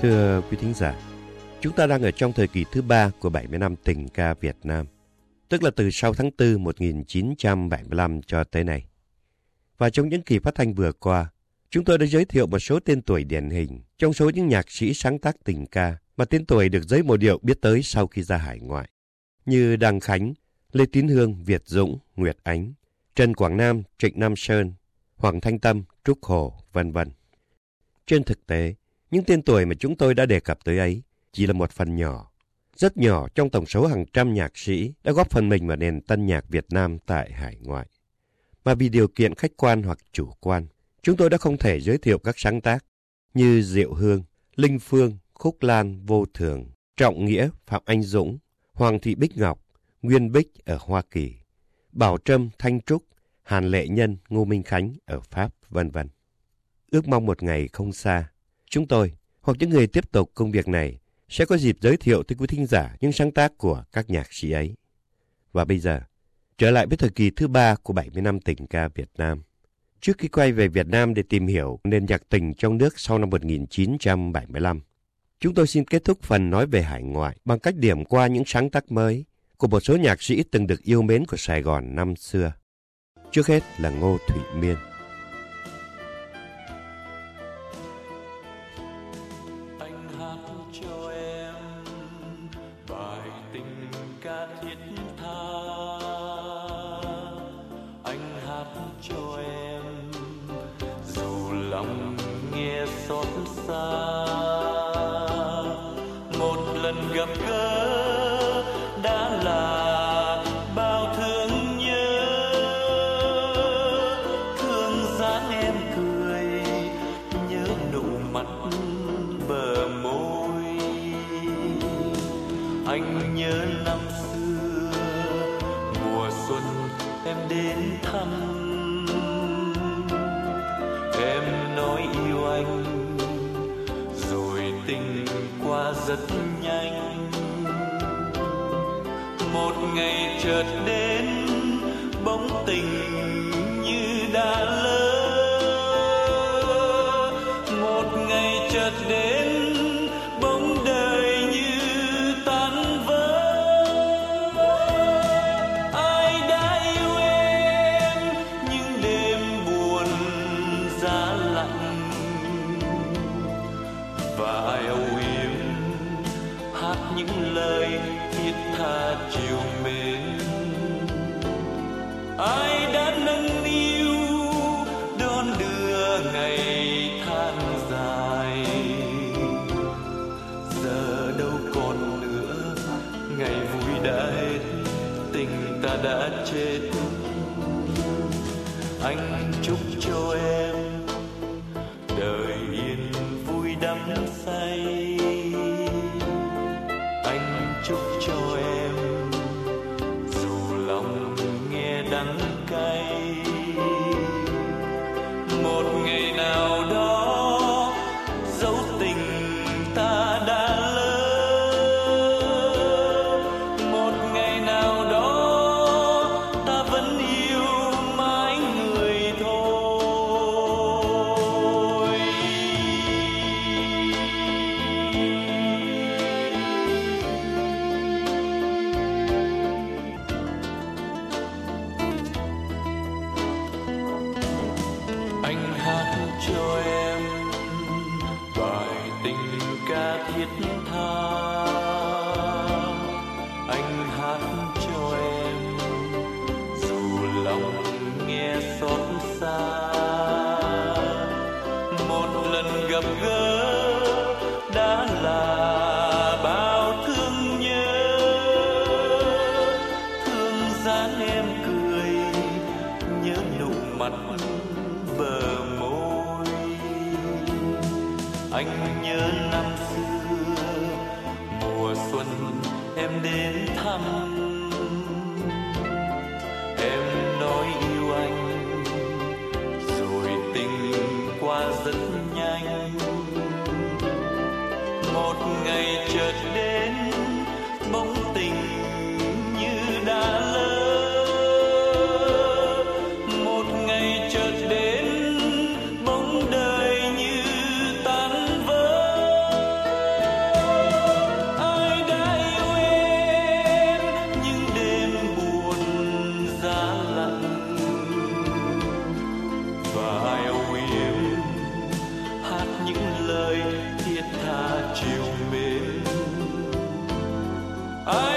Thưa quý thính giả, chúng ta đang ở trong thời kỳ thứ ba của 70 năm tình ca Việt Nam, tức là từ sau tháng 4 1975 cho tới nay. Và trong những kỳ phát thanh vừa qua, chúng tôi đã giới thiệu một số tên tuổi điển hình trong số những nhạc sĩ sáng tác tình ca mà tên tuổi được giới mộ điệu biết tới sau khi ra hải ngoại, như Đăng Khánh, Lê Tín Hương, Việt Dũng, Nguyệt Ánh, Trần Quảng Nam, Trịnh Nam Sơn, Hoàng Thanh Tâm, Trúc Hồ, vân vân. Trên thực tế, những tên tuổi mà chúng tôi đã đề cập tới ấy chỉ là một phần nhỏ, rất nhỏ trong tổng số hàng trăm nhạc sĩ đã góp phần mình vào nền tân nhạc Việt Nam tại hải ngoại. Mà vì điều kiện khách quan hoặc chủ quan, chúng tôi đã không thể giới thiệu các sáng tác như Diệu Hương, Linh Phương, Khúc Lan, Vô Thường, Trọng Nghĩa, Phạm Anh Dũng, Hoàng Thị Bích Ngọc, Nguyên Bích ở Hoa Kỳ, Bảo Trâm, Thanh Trúc, Hàn Lệ Nhân, Ngô Minh Khánh ở Pháp, vân vân. Ước mong một ngày không xa, chúng tôi hoặc những người tiếp tục công việc này sẽ có dịp giới thiệu tới quý thính giả những sáng tác của các nhạc sĩ ấy. Và bây giờ, trở lại với thời kỳ thứ ba của 70 năm tình ca Việt Nam. Trước khi quay về Việt Nam để tìm hiểu nền nhạc tình trong nước sau năm 1975, chúng tôi xin kết thúc phần nói về hải ngoại bằng cách điểm qua những sáng tác mới của một số nhạc sĩ từng được yêu mến của Sài Gòn năm xưa. Trước hết là Ngô Thụy Miên. down and fell. partiu o meu. Ai,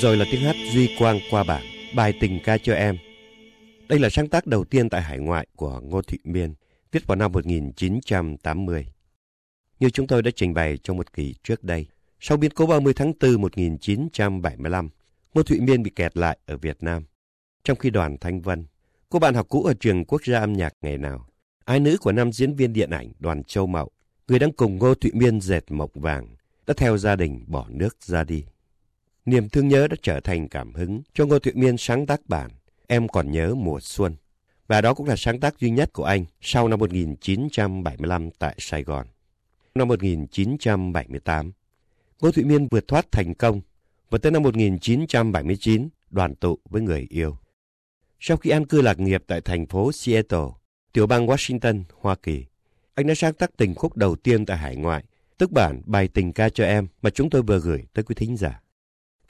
rồi là tiếng hát Duy Quang qua bảng bài tình ca cho em. Đây là sáng tác đầu tiên tại hải ngoại của Ngô Thị Miên, viết vào năm 1980. Như chúng tôi đã trình bày trong một kỳ trước đây, sau biến cố 30 tháng 4 1975, Ngô Thụy Miên bị kẹt lại ở Việt Nam. Trong khi đoàn Thanh Vân, cô bạn học cũ ở trường quốc gia âm nhạc ngày nào, ái nữ của nam diễn viên điện ảnh đoàn Châu Mậu, người đang cùng Ngô Thụy Miên dệt mộng vàng, đã theo gia đình bỏ nước ra đi. Niềm thương nhớ đã trở thành cảm hứng cho Ngô Thụy Miên sáng tác bản Em còn nhớ mùa xuân. Và đó cũng là sáng tác duy nhất của anh sau năm 1975 tại Sài Gòn. Năm 1978, Ngô Thụy Miên vượt thoát thành công và tới năm 1979 đoàn tụ với người yêu. Sau khi an cư lạc nghiệp tại thành phố Seattle, tiểu bang Washington, Hoa Kỳ, anh đã sáng tác tình khúc đầu tiên tại hải ngoại, tức bản bài tình ca cho em mà chúng tôi vừa gửi tới quý thính giả.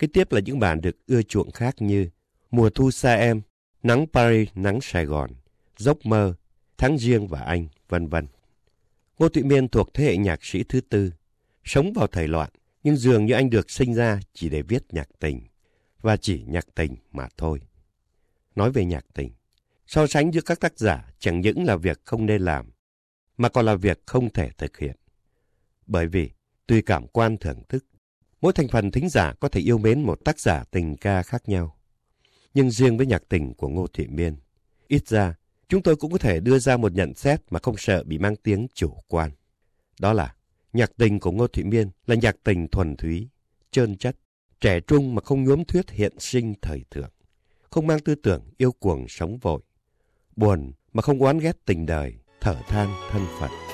Kế tiếp là những bản được ưa chuộng khác như Mùa thu xa em, Nắng Paris, Nắng Sài Gòn, Giấc mơ, Tháng riêng và anh, vân vân. Ngô Thụy Miên thuộc thế hệ nhạc sĩ thứ tư, sống vào thời loạn, nhưng dường như anh được sinh ra chỉ để viết nhạc tình, và chỉ nhạc tình mà thôi. Nói về nhạc tình, so sánh giữa các tác giả chẳng những là việc không nên làm, mà còn là việc không thể thực hiện. Bởi vì, tùy cảm quan thưởng thức, mỗi thành phần thính giả có thể yêu mến một tác giả tình ca khác nhau. Nhưng riêng với nhạc tình của Ngô Thị Miên, ít ra chúng tôi cũng có thể đưa ra một nhận xét mà không sợ bị mang tiếng chủ quan. Đó là nhạc tình của Ngô Thị Miên là nhạc tình thuần thúy, trơn chất, trẻ trung mà không nhuốm thuyết hiện sinh thời thượng, không mang tư tưởng yêu cuồng sống vội, buồn mà không oán ghét tình đời, thở than thân phận.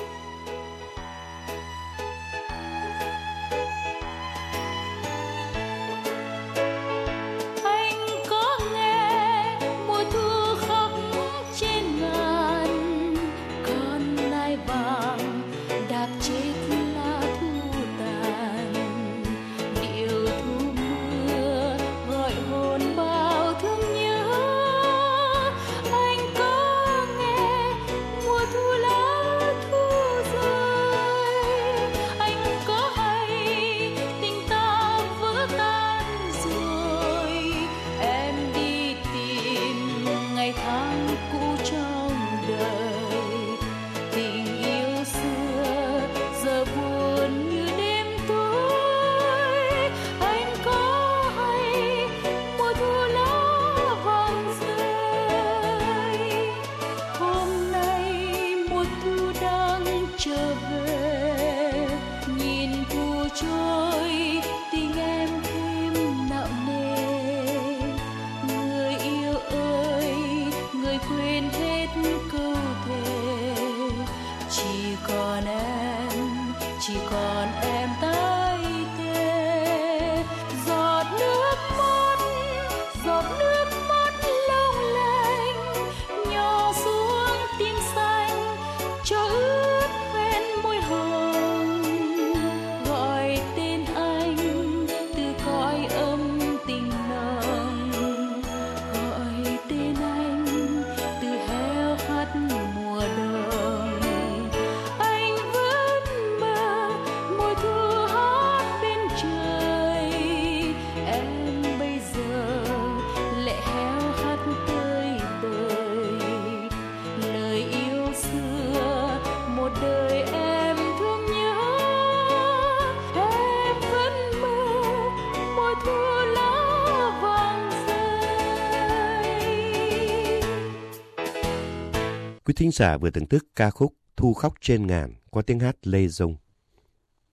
Thính giả vừa thưởng thức ca khúc Thu khóc trên ngàn qua tiếng hát lê dung.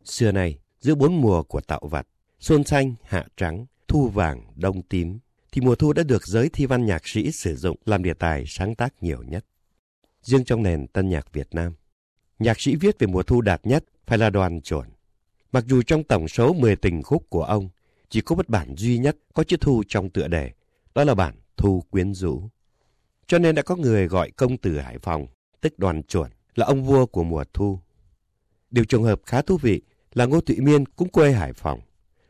Xưa này, giữa bốn mùa của tạo vật, xuân xanh, hạ trắng, thu vàng, đông tím, thì mùa thu đã được giới thi văn nhạc sĩ sử dụng làm đề tài sáng tác nhiều nhất. Riêng trong nền tân nhạc Việt Nam, nhạc sĩ viết về mùa thu đạt nhất phải là đoàn chuẩn. Mặc dù trong tổng số 10 tình khúc của ông, chỉ có một bản duy nhất có chữ thu trong tựa đề, đó là bản Thu Quyến Rũ. Cho nên đã có người gọi công tử Hải Phòng, tức đoàn chuẩn, là ông vua của mùa thu. Điều trường hợp khá thú vị là Ngô Thụy Miên cũng quê Hải Phòng,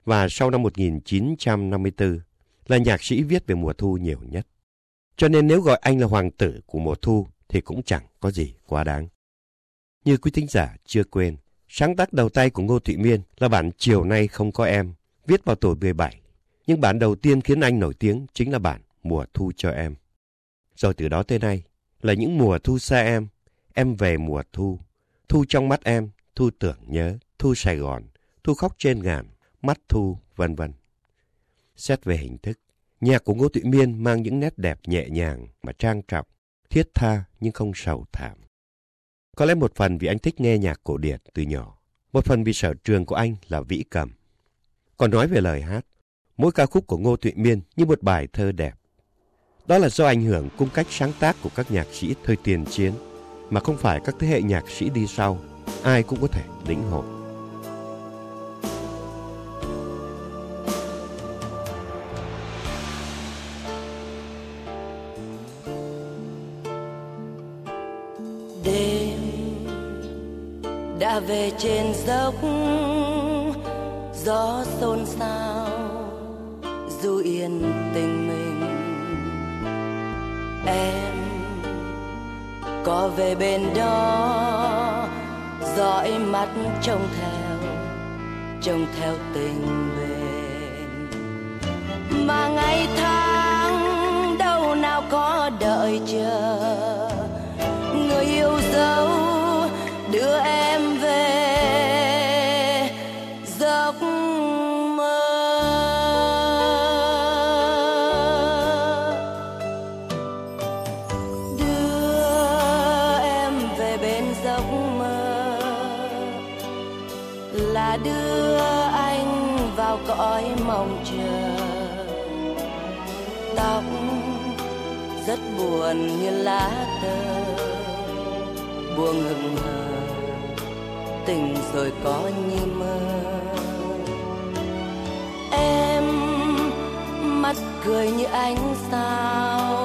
và sau năm 1954 là nhạc sĩ viết về mùa thu nhiều nhất. Cho nên nếu gọi anh là hoàng tử của mùa thu thì cũng chẳng có gì quá đáng. Như quý thính giả chưa quên, sáng tác đầu tay của Ngô Thụy Miên là bản Chiều nay không có em, viết vào tuổi 17. Nhưng bản đầu tiên khiến anh nổi tiếng chính là bản Mùa thu cho em. Rồi từ đó tới nay là những mùa thu xa em, em về mùa thu, thu trong mắt em, thu tưởng nhớ, thu Sài Gòn, thu khóc trên ngàn, mắt thu, vân vân. Xét về hình thức, nhạc của Ngô Thụy Miên mang những nét đẹp nhẹ nhàng mà trang trọng, thiết tha nhưng không sầu thảm. Có lẽ một phần vì anh thích nghe nhạc cổ điển từ nhỏ, một phần vì sở trường của anh là vĩ cầm. Còn nói về lời hát, mỗi ca khúc của Ngô Thụy Miên như một bài thơ đẹp. Đó là do ảnh hưởng cung cách sáng tác của các nhạc sĩ thời tiền chiến, mà không phải các thế hệ nhạc sĩ đi sau, ai cũng có thể lĩnh hội. đêm đã về trên dốc gió xôn xao du yên tình em có về bên đó, dõi mắt trông theo trông theo tình bền mà ngày tháng đâu nào có đợi chờ buồn như lá tơ. Buông hừng hờ tình rồi có như mơ. Em mắt cười như ánh sao,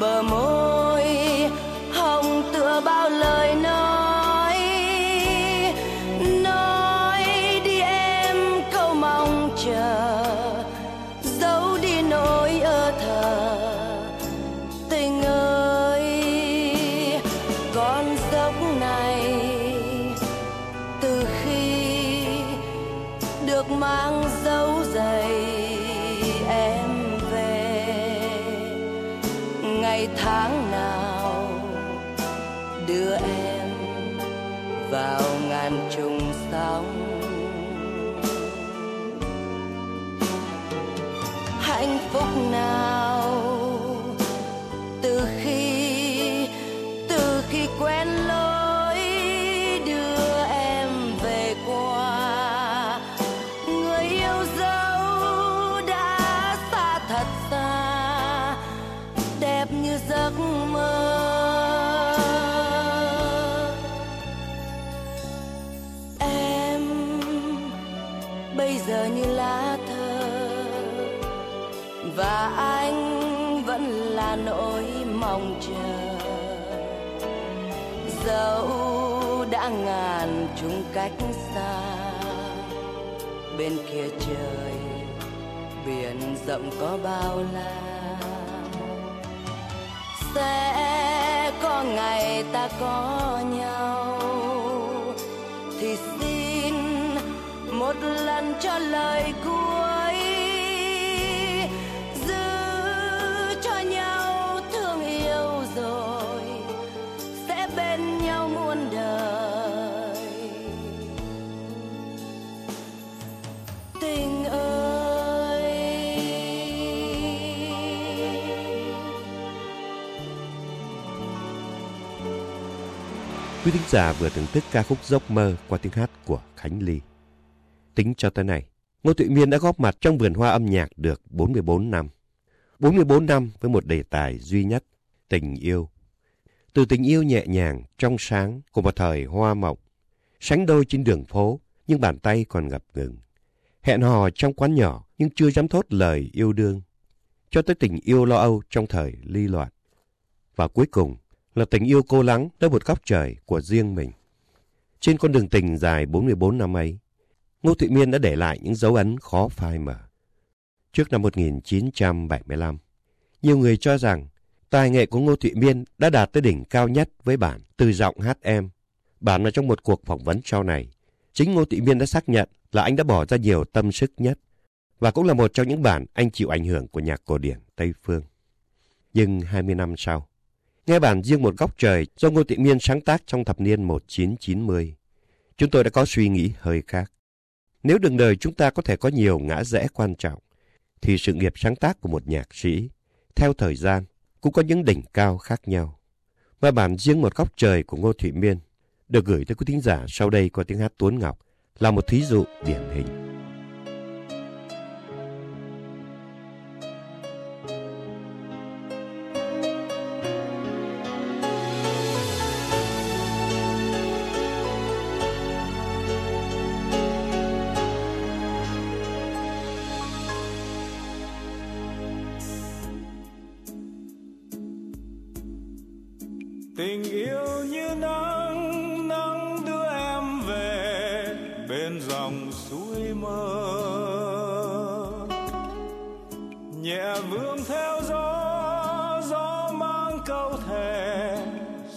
bờ môi ngàn trùng sóng. Hạnh phúc nào đã ngàn chung cách xa. Bên kia trời, biển rộng có bao la. Sẽ có ngày ta có nhau. Thì xin một lần cho lời cuối Quý thính giả vừa thưởng thức ca khúc Giấc mơ qua tiếng hát của Khánh Ly. Tính cho tới này, Ngô Thụy Miên đã góp mặt trong vườn hoa âm nhạc được 44 năm. 44 năm với một đề tài duy nhất, tình yêu. Từ tình yêu nhẹ nhàng, trong sáng của một thời hoa mộng, sánh đôi trên đường phố nhưng bàn tay còn ngập ngừng. Hẹn hò trong quán nhỏ nhưng chưa dám thốt lời yêu đương. Cho tới tình yêu lo âu trong thời ly loạn. Và cuối cùng là tình yêu cô lắng tới một góc trời của riêng mình. Trên con đường tình dài 44 năm ấy, Ngô Thụy Miên đã để lại những dấu ấn khó phai mờ. Trước năm 1975, nhiều người cho rằng tài nghệ của Ngô Thụy Miên đã đạt tới đỉnh cao nhất với bản Từ giọng hát em. Bản là trong một cuộc phỏng vấn sau này, chính Ngô Thụy Miên đã xác nhận là anh đã bỏ ra nhiều tâm sức nhất và cũng là một trong những bản anh chịu ảnh hưởng của nhạc cổ điển Tây Phương. Nhưng 20 năm sau, nghe bản riêng một góc trời do Ngô Thị Miên sáng tác trong thập niên 1990, chúng tôi đã có suy nghĩ hơi khác. Nếu đường đời chúng ta có thể có nhiều ngã rẽ quan trọng, thì sự nghiệp sáng tác của một nhạc sĩ, theo thời gian, cũng có những đỉnh cao khác nhau. Và bản riêng một góc trời của Ngô Thụy Miên được gửi tới quý thính giả sau đây qua tiếng hát Tuấn Ngọc là một thí dụ điển hình.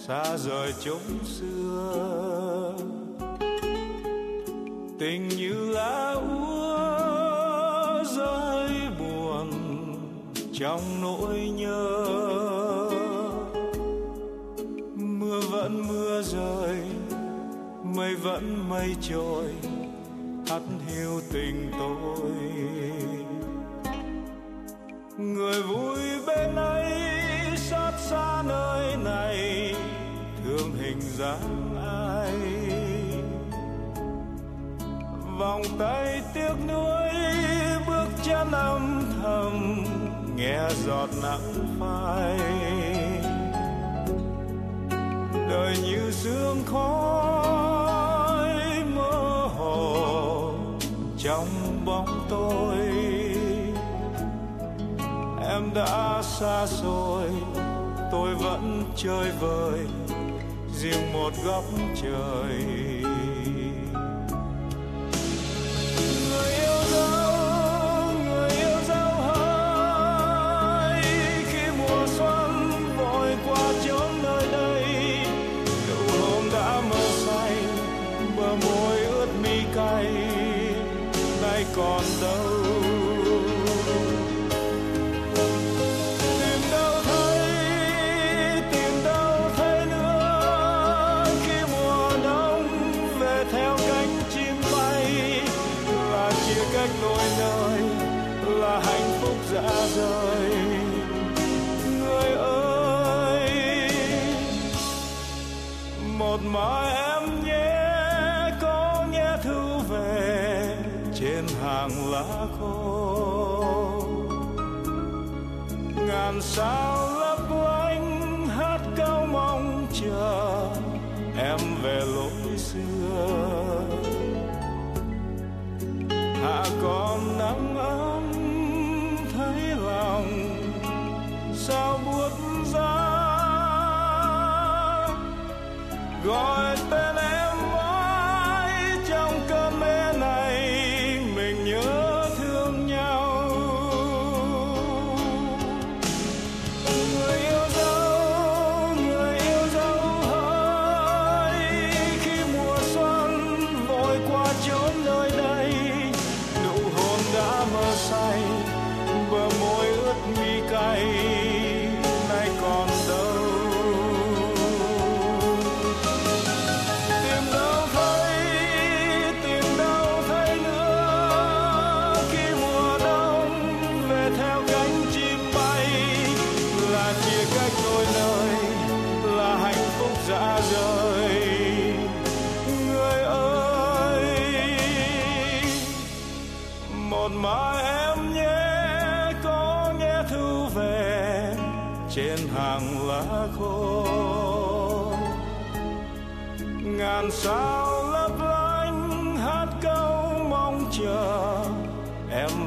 Xa rời chốn xưa. Tình như lá úa rơi buồn trong nỗi nhớ. Mưa vẫn mưa rơi, mây vẫn mây trôi hắt hiu tình tôi. Người vui bên ấy vòng tay tiếc nuối, bước chân âm thầm, nghe giọt nắng phai. Đời như sương khói mơ hồ trong bóng tôi em đã xa rồi tôi vẫn chơi vơi, riêng một góc trời. Còn đâu sao lấp lánh hát cao mong chờ? Em về lối xưa. Hạ còn nắng ấm thấy lòng, sao buốt giá? Gọi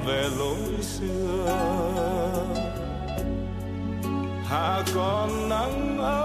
về lối xưa. Hạ còn nắng ấm